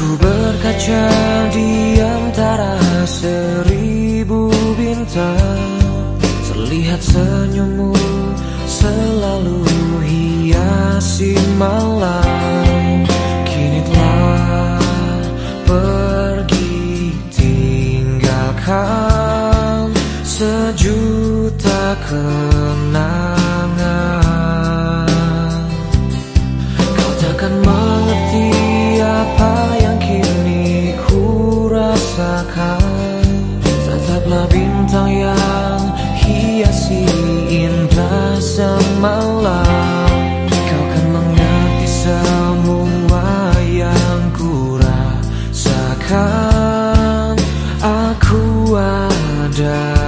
Berkaca di antara seribu bintang. Terlihat senyummu selalu hiasi malam. Kini telah pergi tinggalkan sejuta kenangan wadah